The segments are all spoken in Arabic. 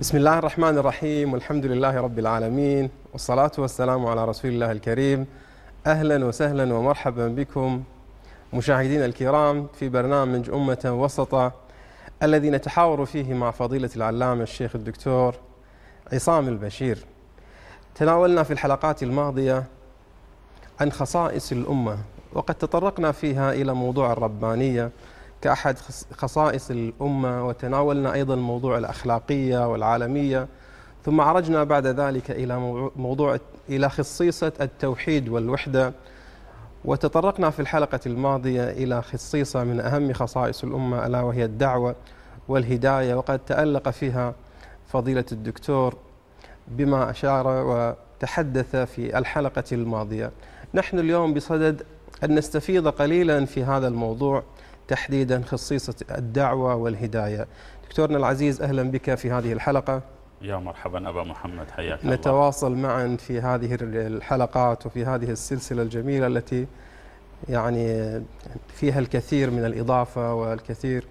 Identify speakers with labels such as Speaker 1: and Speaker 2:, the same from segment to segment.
Speaker 1: بسم الله الرحمن الرحيم والحمد لله رب العالمين والصلاة والسلام على رسول الله الكريم أهلا وسهلا ومرحبا بكم مشاهدينا الكرام في برنامج أمة وسطة الذي نتحاور فيه مع فضيلة العلامة الشيخ الدكتور عصام البشير تناولنا في الحلقات الماضية عن خصائص الأمة وقد تطرقنا فيها إلى موضوع الربانية كأحد خصائص الأمة وتناولنا أيضا موضوع الأخلاقية والعالمية. ثم عرجنا بعد ذلك إلى موضوع إلى خصيصة التوحيد والوحدة. وتطرقنا في الحلقة الماضية إلى خصيصة من أهم خصائص الأمة ألا وهي الدعوة والهداية. وقد تألق فيها فضيلة الدكتور بما أشار وتحدث في الحلقة الماضية. نحن اليوم بصدد أن نستفيض قليلا في هذا الموضوع. تحديدا خصيصة الدعوة والهداية. دكتورنا العزيز أهلا بك في هذه الحلقة.
Speaker 2: يا مرحبا أبا محمد حياك
Speaker 1: الله. نتواصل معا في هذه الحلقات وفي هذه السلسلة الجميلة التي يعني فيها الكثير من الإضافة والكثير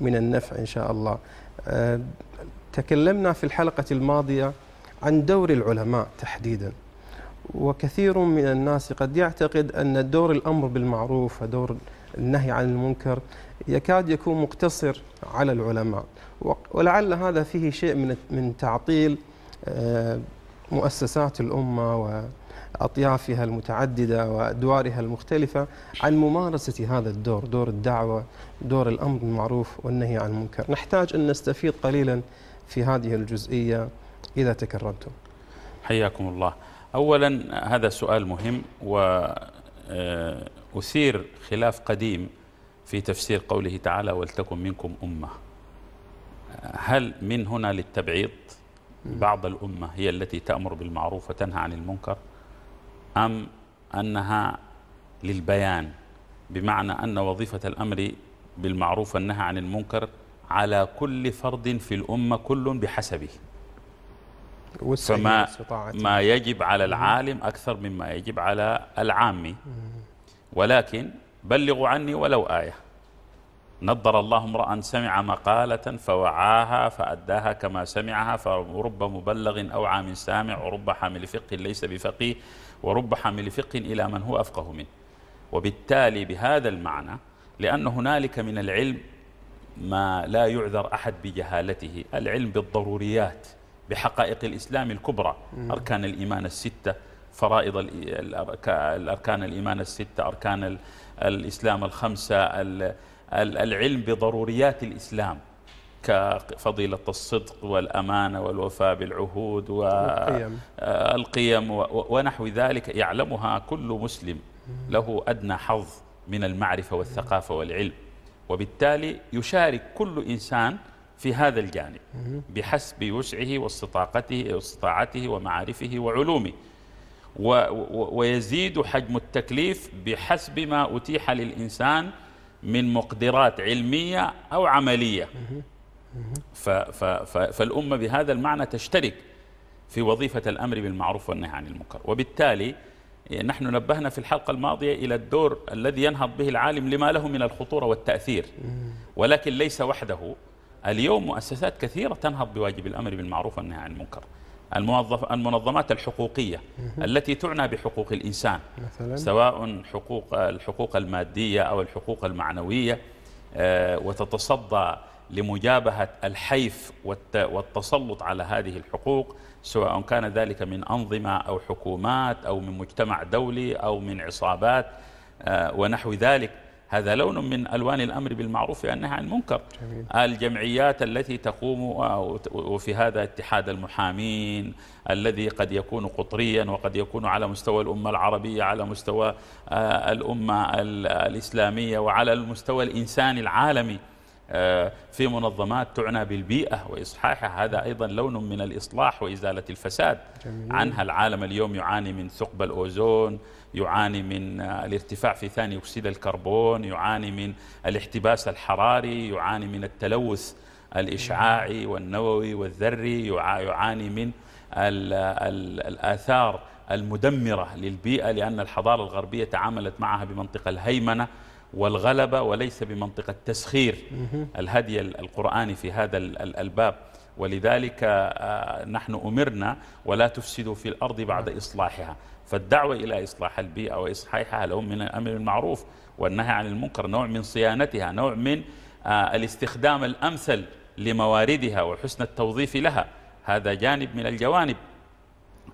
Speaker 1: من النفع إن شاء الله. أه، تكلمنا في الحلقة الماضية عن دور العلماء تحديدا. وكثير من الناس قد يعتقد أن دور الأمر بالمعروف ودور النهي عن المنكر يكاد يكون مقتصر على العلماء ولعل هذا فيه شيء من من تعطيل آه، مؤسسات الأمة وأطيافها المتعددة وأدوارها المختلفة عن ممارسة هذا الدور، دور الدعوة، دور الأمر بالمعروف والنهي عن المنكر، نحتاج أن نستفيد قليلا في هذه الجزئية إذا تكرمتم.
Speaker 2: حياكم الله. اولا هذا سؤال مهم و آه، خلاف قديم في تفسير قوله تعالى ولتكن منكم أمة. هل من هنا للتبعيض بعض الأمة هي التي تأمر بالمعروف وتنهى عن المنكر أم أنها للبيان بمعنى أن وظيفة الأمر بالمعروف والنهى عن المنكر على كل فرد في الأمة كل بحسبه؟ فما ما يجب على العالم أكثر مما يجب على العامي ولكن بلغوا عني ولو آية. نضر الله امرأ سمع مقالة فوعاها فأداها كما سمعها فرب مبلغ أوعى من سامع ورب حامل فقه ليس بفقيه ورب حامل فقه إلى من هو أفقه منه. وبالتالي بهذا المعنى لأن هنالك من العلم ما لا يعذر أحد بجهالته العلم بالضروريات. بحقائق الإسلام الكبرى. أركان الإيمان الستة فرائض الأركان الإيمان الستة أركان الإسلام الخمسة العلم بضروريات الإسلام كفضيلة الصدق والأمانة والوفاء بالعهود والقيم. ونحو ذلك يعلمها كل مسلم. له أدنى حظ من المعرفة والثقافة والعلم. وبالتالي يشارك كل إنسان في هذا الجانب بحسب وسعه واستطاعته واستطاعته ومعارفه وعلومه. ويزيد حجم التكليف بحسب ما أتيح للإنسان من مقدرات علمية أو عملية. فالأمة بهذا المعنى تشترك في وظيفة الأمر بالمعروف والنهي عن المنكر. وبالتالي نحن نبهنا في الحلقة الماضية إلى الدور الذي ينهض به العالم لما له من الخطورة والتأثير. ولكن ليس وحده. اليوم مؤسسات كثيرة تنهض بواجب الأمر بالمعروف والنهي عن المنكر. الموظف المنظمات الحقوقية التي تعنى بحقوق الإنسان مثلا؟ سواء حقوق الحقوق المادية أو الحقوق المعنوية آه، وتتصدى لمجابهة الحيف والتسلط على هذه الحقوق سواء كان ذلك من أنظمة أو حكومات أو من مجتمع دولي أو من عصابات آه، ونحو ذلك. هذا لون من ألوان الأمر بالمعروف والنهي عن المنكر جميل. الجمعيات التي تقوم وفي هذا اتحاد المحامين الذي قد يكون قطريا وقد يكون على مستوى الأمة العربية على مستوى آه، الأمة الإسلامية وعلى المستوى الإنساني العالمي آه، في منظمات تعنى بالبيئة وإصحاحها هذا أيضا لون من الإصلاح وإزالة الفساد جميل. عنها العالم اليوم يعاني من ثقب الأوزون يعاني من الارتفاع في ثاني أكسيد الكربون يعاني من الاحتباس الحراري يعاني من التلوث الإشعاعي والنووي والذري يعاني من الآثار المدمرة للبيئة لأن الحضارة الغربية تعاملت معها بمنطق الهيمنة والغلبة وليس بمنطق التسخير. الهدي القرآني في هذا الباب. ولذلك آه، نحن أمرنا ولا تفسدوا في الأرض بعد إصلاحها. فالدعوة إلى إصلاح البيئة وإصحاحها له من الأمر المعروف والنهي عن المنكر نوع من صيانتها نوع من آه، الاستخدام الأمثل لمواردها وحسن التوظيف لها. هذا جانب من الجوانب.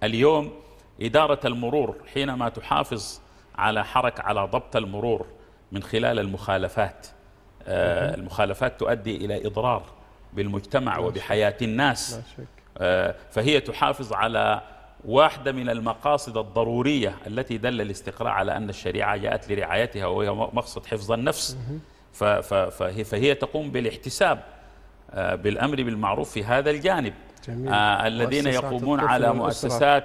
Speaker 2: اليوم إدارة المرور حينما تحافظ على حركة على ضبط المرور من خلال المخالفات آه، المخالفات تؤدي إلى إضرار. بالمجتمع وبحياة الناس. آه، فهي تحافظ على واحدة من المقاصد الضرورية التي دل الاستقراء على أن الشريعة جاءت لرعايتها وهي مقصد حفظ النفس. فهي, فهي تقوم بالاحتساب آه، بالأمر بالمعروف في هذا الجانب. جميل. آه الذين يقومون على مؤسسات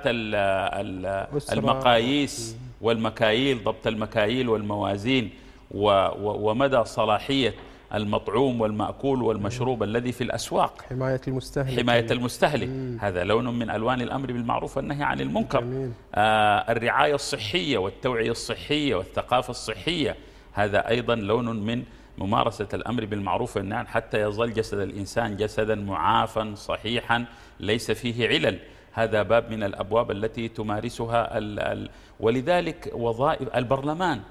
Speaker 2: المقاييس والمكاييل ضبط المكاييل والموازين ومدى صلاحية المطعوم والمأكول والمشروب الذي في الأسواق.
Speaker 1: حماية المستهلك.
Speaker 2: حماية المستهلك. مم. هذا لون من ألوان الأمر بالمعروف والنهي عن المنكر. جميل. آه الرعاية الصحية والتوعية الصحية والثقافة الصحية. هذا أيضا لون من ممارسة الأمر بالمعروف والنهي حتى يظل جسد الإنسان جسدا معافا صحيحا ليس فيه علل. هذا باب من الأبواب التي تمارسها ال ال ولذلك وظائف البرلمان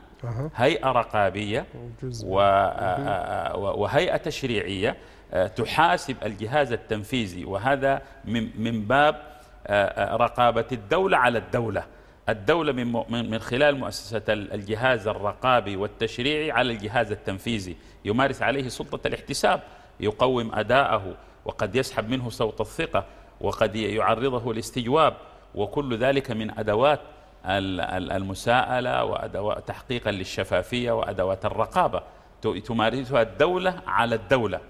Speaker 2: هيئة رقابية وهيئة تشريعية تحاسب الجهاز التنفيذي. وهذا من باب رقابة الدولة على الدولة. الدولة من من خلال مؤسسة الجهاز الرقابي والتشريعي على الجهاز التنفيذي. يمارس عليه سلطة الاحتساب يقوم أداءه وقد يسحب منه صوت الثقة وقد يعرضه لاستجواب وكل ذلك من أدوات المساءلة وأدوات تحقيقا للشفافية وأدوات الرقابة. تمارسها الدولة على الدولة.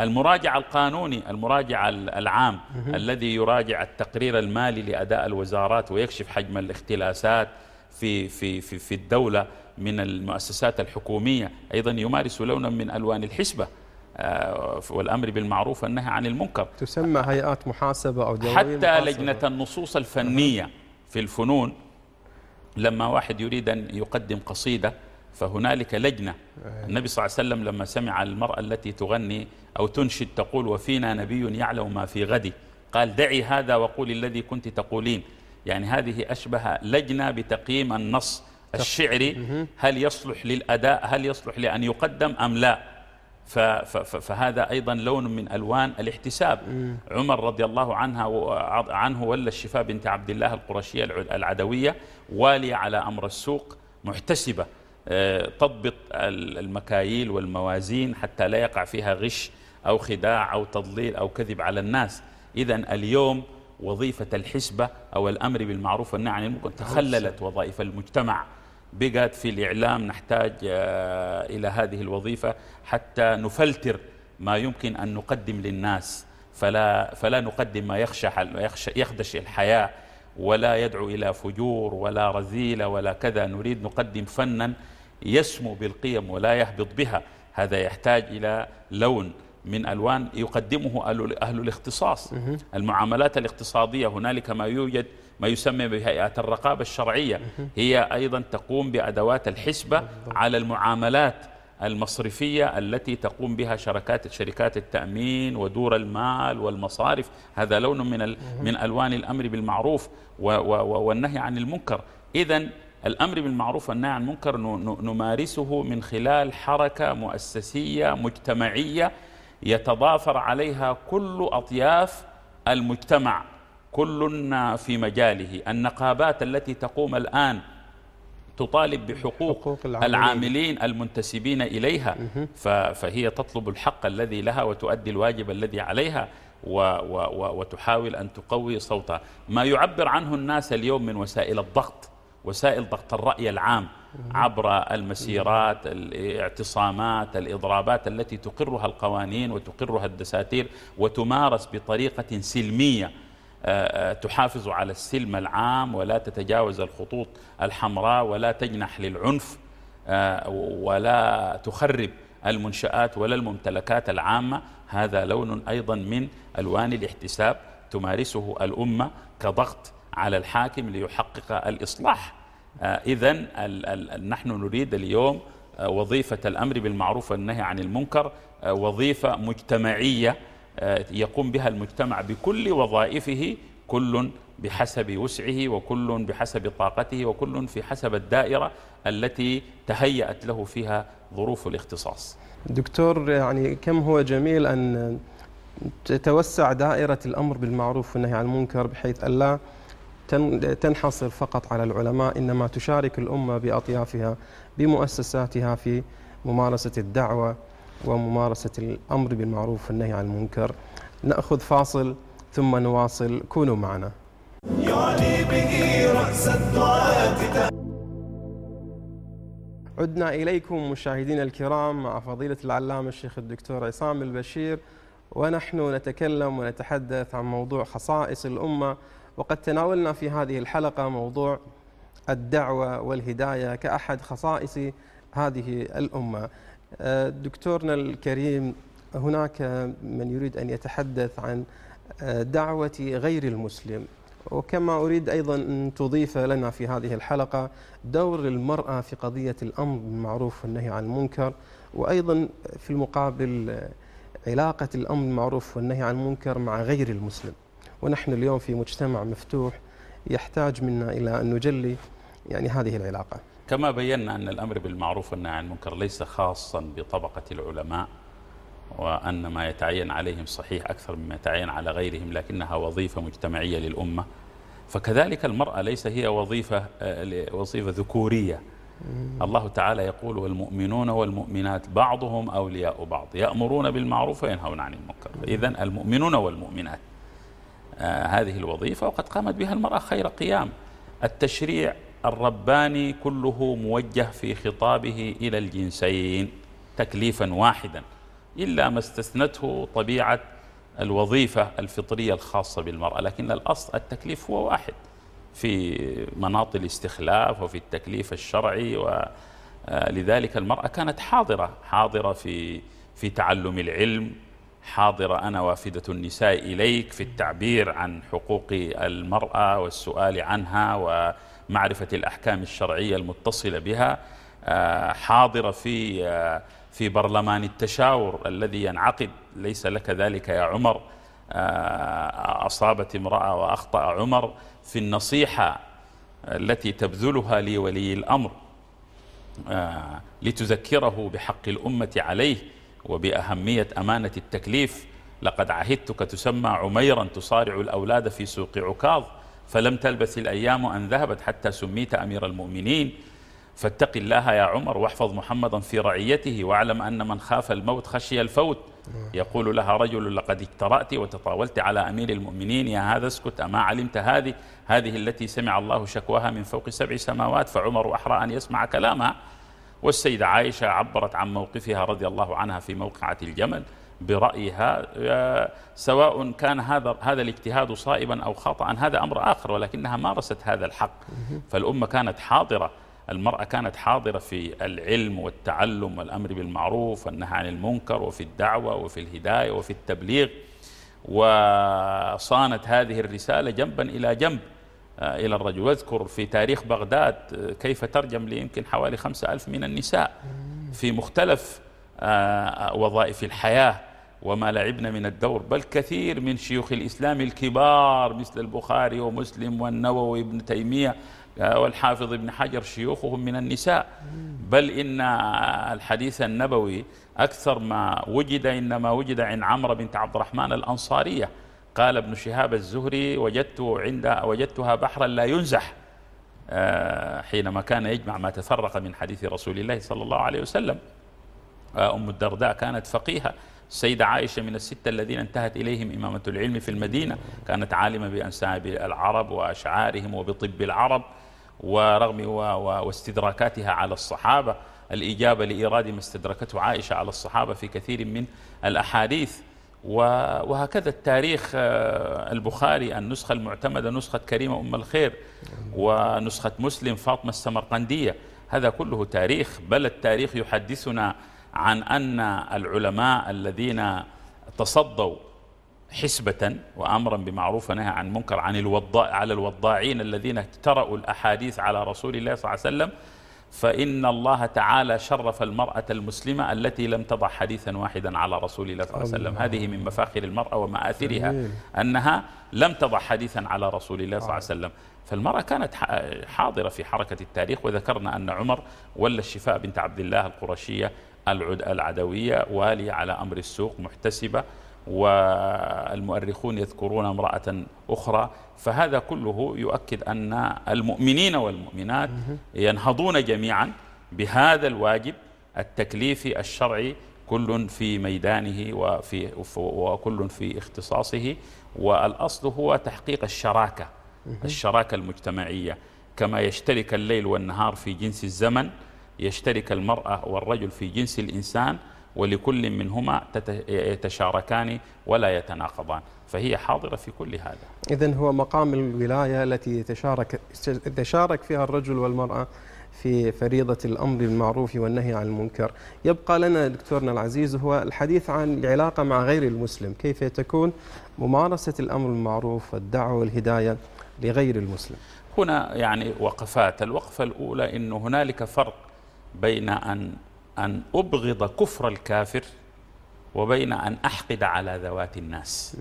Speaker 2: المراجع القانوني المراجع العام الذي يراجع التقرير المالي لأداء الوزارات ويكشف حجم الاختلاسات في في في في الدولة من المؤسسات الحكومية. أيضا يمارس لونا من ألوان الحسبة آه، والأمر بالمعروف والنهي عن المنكر.
Speaker 1: تسمى هيئات محاسبة أو
Speaker 2: حتى محاسبة. لجنة النصوص الفنية في الفنون لما واحد يريد أن يقدم قصيدة فهنالك لجنة. النبي صلى الله عليه وسلم لما سمع المرأة التي تغني أو تنشد تقول وفينا نبي يعلم ما في غد قال دعي هذا وقولي الذي كنت تقولين يعني هذه أشبه لجنة بتقييم النص الشعري. هل يصلح للأداء هل يصلح لأن يقدم أم لا؟ فهذا أيضا لون من ألوان الاحتساب. عمر رضي الله عنها عنه ولا الشفاء بنت عبد الله القرشية العدوية والية على أمر السوق محتسبة. آه، تضبط المكاييل والموازين حتى لا يقع فيها غش أو خداع أو تضليل أو كذب على الناس. إذا اليوم وظيفة الحسبة أو الأمر بالمعروف والنهي عن المنكر تخللت وظائف المجتمع. بقت في الإعلام نحتاج آه، إلى هذه الوظيفة حتى نفلتر ما يمكن أن نقدم للناس. فلا, فلا نقدم ما يخشى يخدش الحياة ولا يدعو إلى فجور ولا رذيلة ولا كذا. نريد نقدم فنا يسمو بالقيم ولا يهبط بها. هذا يحتاج إلى لون. من ألوان يقدمه أهل الاختصاص. المعاملات الاقتصادية هنالك ما يوجد ما يسمى بهيئات الرقابة الشرعية. هي أيضا تقوم بأدوات الحسبة على المعاملات المصرفية التي تقوم بها شركات شركات التأمين ودور المال والمصارف. هذا لون من من ألوان الأمر بالمعروف والنهي عن المنكر. إذا الأمر بالمعروف والنهي عن المنكر نمارسه من خلال حركة مؤسسية مجتمعية يتضافر عليها كل أطياف المجتمع كل في مجاله. النقابات التي تقوم الآن تطالب بحقوق حقوق العاملين. العاملين المنتسبين إليها. فهي تطلب الحق الذي لها وتؤدي الواجب الذي عليها و و وتحاول أن تقوي صوتها. ما يعبر عنه الناس اليوم من وسائل الضغط وسائل ضغط الرأي العام عبر المسيرات الاعتصامات الإضرابات التي تقرها القوانين وتقرها الدساتير وتمارس بطريقة سلمية آه، آه، تحافظ على السلم العام ولا تتجاوز الخطوط الحمراء ولا تجنح للعنف آه، ولا تخرب المنشآت ولا الممتلكات العامة. هذا لون أيضا من ألوان الاحتساب تمارسه الأمة كضغط على الحاكم ليحقق الإصلاح إذا نحن نريد اليوم وظيفة الأمر بالمعروف والنهي عن المنكر وظيفة مجتمعية آه، يقوم بها المجتمع بكل وظائفه كل بحسب وسعه وكل بحسب طاقته وكل في حسب الدائرة التي تهيأت له فيها ظروف الاختصاص.
Speaker 1: دكتور يعني كم هو جميل أن تتوسع دائرة الأمر بالمعروف والنهي عن المنكر بحيث ألا تنحصر فقط على العلماء إنما تشارك الأمة بأطيافها بمؤسساتها في ممارسة الدعوة وممارسة الأمر بالمعروف والنهي عن المنكر. نأخذ فاصل ثم نواصل. كونوا معنا. يعني به رأس عدنا إليكم مشاهدينا الكرام مع فضيلة العلامة الشيخ الدكتور عصام البشير ونحن نتكلم ونتحدث عن موضوع خصائص الأمة وقد تناولنا في هذه الحلقة موضوع الدعوة والهداية كأحد خصائص هذه الأمة. آه، دكتورنا الكريم هناك من يريد أن يتحدث عن آه، دعوة غير المسلم. وكما أريد أيضا أن تضيف لنا في هذه الحلقة دور المرأة في قضية الأمر بالمعروف والنهي عن المنكر وأيضا في المقابل علاقة الأمر بالمعروف والنهي عن المنكر مع غير المسلم. ونحن اليوم في مجتمع مفتوح يحتاج منا إلى أن نجلي يعني هذه العلاقة.
Speaker 2: كما بينا أن الأمر بالمعروف والنهي عن المنكر ليس خاصا بطبقة العلماء وأن ما يتعين عليهم صحيح أكثر مما يتعين على غيرهم لكنها وظيفة مجتمعية للأمة. فكذلك المرأة ليس هي وظيفة آه، وظيفة ذكورية. الله تعالى يقول والمؤمنون والمؤمنات بعضهم أولياء بعض يأمرون بالمعروف وينهون عن المنكر. إذا المؤمنون والمؤمنات هذه الوظيفة وقد قامت بها المرأة خير قيام. التشريع الرباني كله موجه في خطابه إلى الجنسين تكليفا واحدا إلا ما استثنته طبيعة الوظيفة الفطرية الخاصة بالمرأة. لكن الأصل التكليف هو واحد في مناط الاستخلاف وفي التكليف الشرعي ولذلك المرأة كانت حاضرة حاضرة في في تعلم العلم حاضرة أنا وافدة النساء إليك في التعبير عن حقوق المرأة والسؤال عنها ومعرفة الأحكام الشرعية المتصلة بها حاضرة في في برلمان التشاور الذي ينعقد. ليس لك ذلك يا عمر. آه، أصابت امرأة وأخطأ عمر في النصيحة التي تبذلها لولي الأمر آه، لتذكره بحق الأمة عليه. وبأهمية أمانة التكليف لقد عهدتك تسمى عميرا تصارع الأولاد في سوق عكاظ فلم تلبث الأيام أن ذهبت حتى سميت أمير المؤمنين. فاتق الله يا عمر واحفظ محمدا في رعيته واعلم أن من خاف الموت خشي الفوت. يقول لها رجل لقد اجترأت وتطاولت على أمير المؤمنين. يا هذا اسكت أما علمت هذه؟ هذه التي سمع الله شكواها من فوق سبع سماوات. فعمر أحرى أن يسمع كلامها. والسيدة عائشة عبرت عن موقفها رضي الله عنها في موقعة الجمل برأيها سواء كان هذا هذا الاجتهاد صائبا أو خاطئا هذا أمر آخر ولكنها مارست هذا الحق. فالأمة كانت حاضرة المرأة كانت حاضرة في العلم والتعلم والأمر بالمعروف والنهي عن المنكر وفي الدعوة وفي الهداية وفي التبليغ وصانت هذه الرسالة جنبا إلى جنب. آه، إلى الرجل. واذكر في تاريخ بغداد آه، كيف ترجم ليمكن حوالي خمسة ألف من النساء في مختلف آه، وظائف الحياة وما لعبنا من الدور بل كثير من شيوخ الإسلام الكبار مثل البخاري ومسلم والنووي ابن تيمية والحافظ ابن حجر شيوخهم من النساء. بل إن الحديث النبوي أكثر ما وجد إنما وجد عند عمرو بنت عبد الرحمن الأنصارية. قال ابن شهاب الزهري وجدت عند وجدتها بحرا لا ينزح آه، حينما كان يجمع ما تفرق من حديث رسول الله صلى الله عليه وسلم. آه، أم الدرداء كانت فقيهة. السيدة عائشة من الستة الذين انتهت إليهم إمامة العلم في المدينة كانت عالمة بأنساب العرب وأشعارهم وبطب العرب ورغم واستدراكاتها على الصحابة الإجابة لإيراد ما استدركته عائشة على الصحابة في كثير من الأحاديث. وهكذا التاريخ آه، البخاري النسخة المعتمدة نسخة كريمة أم الخير ونسخة مسلم فاطمة السمرقندية. هذا كله تاريخ بل التاريخ يحدثنا عن أن العلماء الذين تصدوا حسبة وأمرا بمعروف ونهى عن منكر عن الوضاء على الوضاعين الذين اجترأوا الأحاديث على رسول الله صلى الله عليه وسلم فإن الله تعالى شرف المرأة المسلمة التي لم تضع حديثا واحدا على رسول الله صلى الله عليه وسلم. هذه من مفاخر المرأة ومآثرها أنها لم تضع حديثا على رسول الله صلى الله عليه وسلم. فالمرأة كانت حاضرة في حركة التاريخ وذكرنا أن عمر ولى الشفاء بنت عبد الله القرشية العدوية والي على أمر السوق محتسبة. والمؤرخون يذكرون امرأة أخرى فهذا كله يؤكد أن المؤمنين والمؤمنات ينهضون جميعا بهذا الواجب التكليفي الشرعي كل في ميدانه وفي وكل في اختصاصه. والأصل هو تحقيق الشراكة الشراكة المجتمعية. كما يشترك الليل والنهار في جنس الزمن يشترك المرأة والرجل في جنس الإنسان ولكل منهما يتشاركان ولا يتناقضان. فهي حاضرة في كل هذا.
Speaker 1: إذا هو مقام الولاية التي يتشارك, يتشارك فيها الرجل والمرأة في فريضة الأمر بالمعروف والنهي عن المنكر. يبقى لنا دكتورنا العزيز هو الحديث عن العلاقة مع غير المسلم. كيف تكون ممارسة الأمر بالمعروف والدعوة والهداية لغير المسلم؟
Speaker 2: هنا يعني وقفات. الوقفة الأولى أنه هنالك فرق بين أن أن أبغض كفر الكافر وبين أن أحقد على ذوات الناس.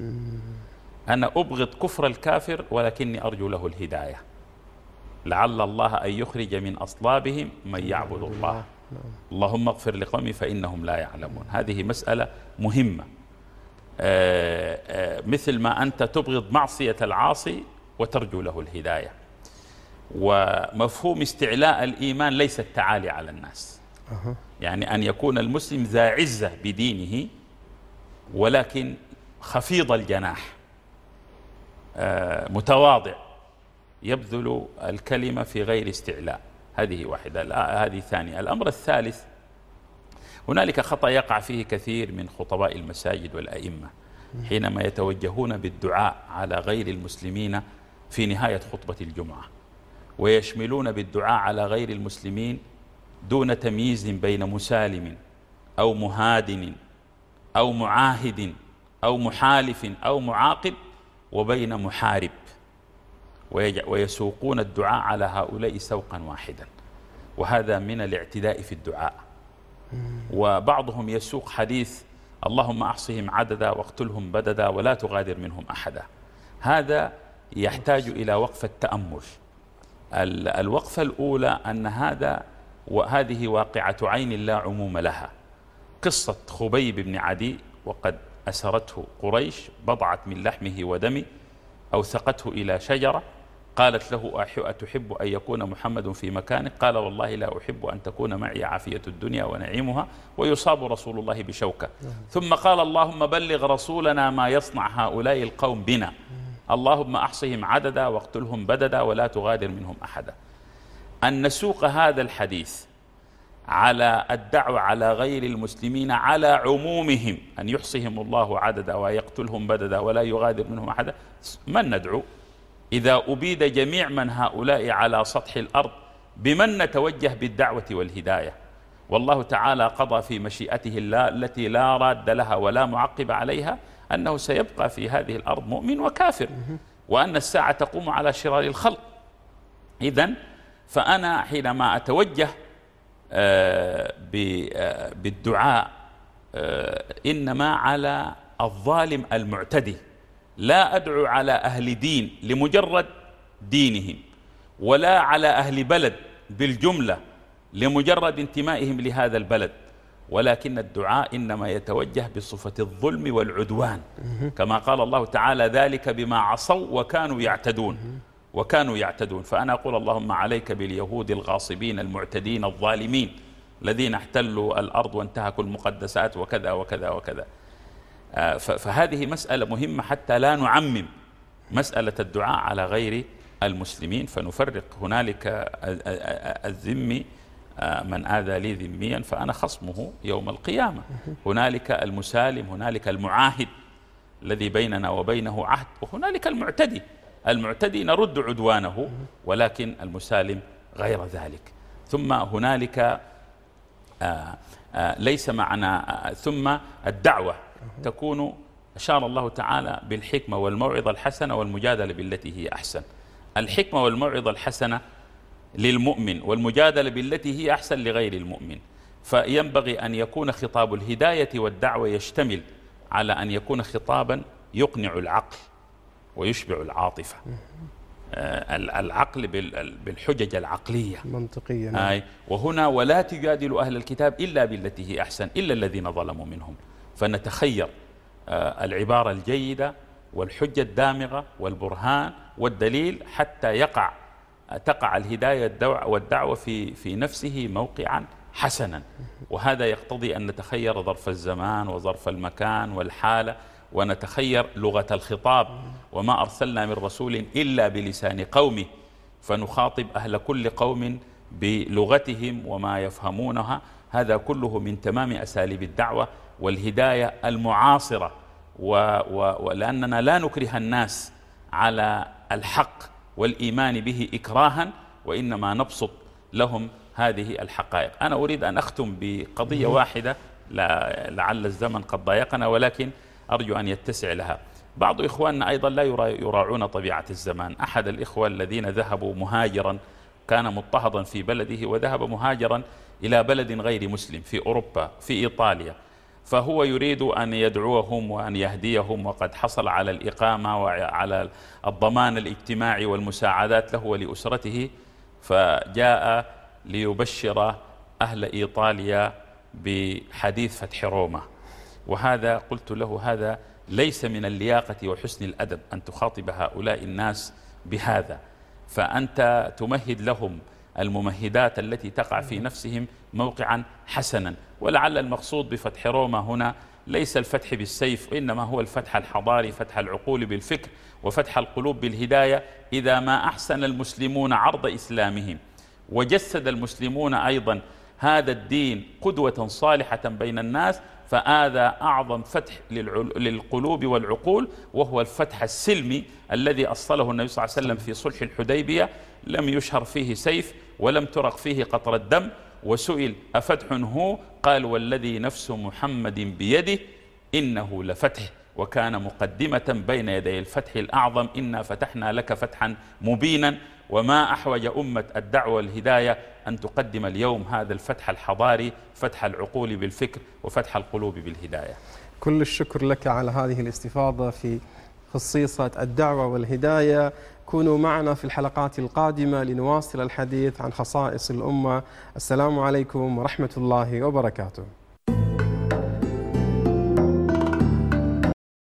Speaker 2: أنا أبغض كفر الكافر ولكني أرجو له الهداية. لعل الله أن يخرج من أصلابهم من يعبد الله. اللهم اغفر لقومي فإنهم لا يعلمون. هذه مسألة مهمة. آه، آه، مثل ما أنت تبغض معصية العاصي وترجو له الهداية. ومفهوم استعلاء الإيمان ليس التعالي على الناس. يعني أن يكون المسلم ذا عزة بدينه ولكن خفيض الجناح. آه، متواضع. يبذل الكلمة في غير استعلاء. هذه واحدة. هذه ثانية. الأمر الثالث هنالك خطأ يقع فيه كثير من خطباء المساجد والأئمة حينما يتوجهون بالدعاء على غير المسلمين في نهاية خطبة الجمعة ويشملون بالدعاء على غير المسلمين دون تمييز بين مسالم أو مهادن أو معاهد أو محالف أو معاقب وبين محارب. ويسوقون الدعاء على هؤلاء سوقا واحدا. وهذا من الاعتداء في الدعاء. وبعضهم يسوق حديث اللهم أحصهم عددا واقتلهم بددا ولا تغادر منهم أحدا. هذا يحتاج إلى وقفة تأمل الوقفة الأولى أن هذا وهذه واقعة عين لا عموم لها. قصة خبيب بن عدي وقد أسرته قريش بضعت من لحمه ودمه أوثقته إلى شجرة. قالت له أتحب أن يكون محمد في مكانك؟ قال والله لا أحب أن تكون معي عافية الدنيا ونعيمها ويصاب رسول الله بشوكة. ثم قال اللهم بلغ رسولنا ما يصنع هؤلاء القوم بنا. اللهم أحصهم عددا واقتلهم بددا ولا تغادر منهم أحدا. أن نسوق هذا الحديث على الدعوة على غير المسلمين على عمومهم أن يحصهم الله عددا ويقتلهم بددا ولا يغادر منهم أحدا. من ندعو؟ إذا أبيد جميع من هؤلاء على سطح الأرض بمن نتوجه بالدعوة والهداية؟ والله تعالى قضى في مشيئته التي لا راد لها ولا معقب عليها أنه سيبقى في هذه الأرض مؤمن وكافر وأن الساعة تقوم على شرار الخلق. إذا فأنا حينما أتوجه آه، آه، بالدعاء آه، إنما على الظالم المعتدي. لا أدعو على أهل دين لمجرد دينهم ولا على أهل بلد بالجملة لمجرد انتمائهم لهذا البلد. ولكن الدعاء إنما يتوجه بصفة الظلم والعدوان. كما قال الله تعالى ذلك بما عصوا وكانوا يعتدون. وكانوا يعتدون. فأنا أقول اللهم عليك باليهود الغاصبين المعتدين الظالمين الذين احتلوا الأرض وانتهكوا المقدسات وكذا وكذا وكذا. آه، فهذه مسألة مهمة حتى لا نعمم مسألة الدعاء على غير المسلمين. فنفرق هنالك الذمي آه، من آذى لي ذميا فأنا خصمه يوم القيامة. هنالك المسالم هنالك المعاهد الذي بيننا وبينه عهد وهنالك المعتدي. المعتدي نرد عدوانه ولكن المسالم غير ذلك. ثم هنالك آآ آه، آآ ليس معنا ثم الدعوة تكون أشار الله تعالى بالحكمة والموعظة الحسنة والمجادلة بالتي هي أحسن. الحكمة والموعظة الحسنة للمؤمن والمجادلة بالتي هي أحسن لغير المؤمن. فينبغي أن يكون خطاب الهداية والدعوة يشتمل على أن يكون خطابا يقنع العقل. ويشبع العاطفة. آه، العقل بالحجج العقلية.
Speaker 1: منطقية نعم.
Speaker 2: آي وهنا ولا تجادل أهل الكتاب إلا بالتي هي أحسن إلا الذين ظلموا منهم. فنتخير آه، العبارة الجيدة والحجة الدامغة والبرهان والدليل حتى يقع تقع الهداية والدعوة في في نفسه موقعا حسنا. وهذا يقتضي أن نتخير ظرف الزمان وظرف المكان والحالة. ونتخير لغة الخطاب وما أرسلنا من رسول إلا بلسان قومه فنخاطب أهل كل قوم بلغتهم وما يفهمونها. هذا كله من تمام أساليب الدعوة والهداية المعاصرة. و و ولأننا لا نكره الناس على الحق والإيمان به إكراها وإنما نبسط لهم هذه الحقائق. أنا أريد أن أختم بقضية واحدة لعل الزمن قد ضايقنا ولكن أرجو أن يتسع لها. بعض إخواننا أيضا لا يراعون طبيعة الزمان. أحد الإخوة الذين ذهبوا مهاجرا كان مضطهدا في بلده وذهب مهاجرا إلى بلد غير مسلم في أوروبا في إيطاليا. فهو يريد أن يدعوهم وأن يهديهم وقد حصل على الإقامة وعلى الضمان الاجتماعي والمساعدات له ولأسرته. فجاء ليبشر أهل إيطاليا بحديث فتح روما. وهذا قلت له هذا ليس من اللياقة وحسن الأدب أن تخاطب هؤلاء الناس بهذا. فأنت تمهد لهم الممهدات التي تقع في نفسهم موقعا حسنا. ولعل المقصود بفتح روما هنا ليس الفتح بالسيف وإنما هو الفتح الحضاري فتح العقول بالفكر وفتح القلوب بالهداية. إذا ما أحسن المسلمون عرض إسلامهم وجسد المسلمون أيضا هذا الدين قدوة صالحة بين الناس فهذا أعظم فتح للقلوب والعقول وهو الفتح السلمي الذي أصله النبي صلى الله عليه وسلم في صلح الحديبية. لم يشهر فيه سيف ولم ترق فيه قطر الدم وسئل أفتح هو؟ قال والذي نفس محمد بيده إنه لفتح. وكان مقدمة بين يدي الفتح الأعظم إنا فتحنا لك فتحا مبينا. وما أحوج أمة الدعوة والهداية أن تقدم اليوم هذا الفتح الحضاري فتح العقول بالفكر وفتح القلوب بالهداية.
Speaker 1: كل الشكر لك على هذه الاستفاضة في خصيصة الدعوة والهداية. كونوا معنا في الحلقات القادمة لنواصل الحديث عن خصائص الأمة. السلام عليكم ورحمة الله وبركاته.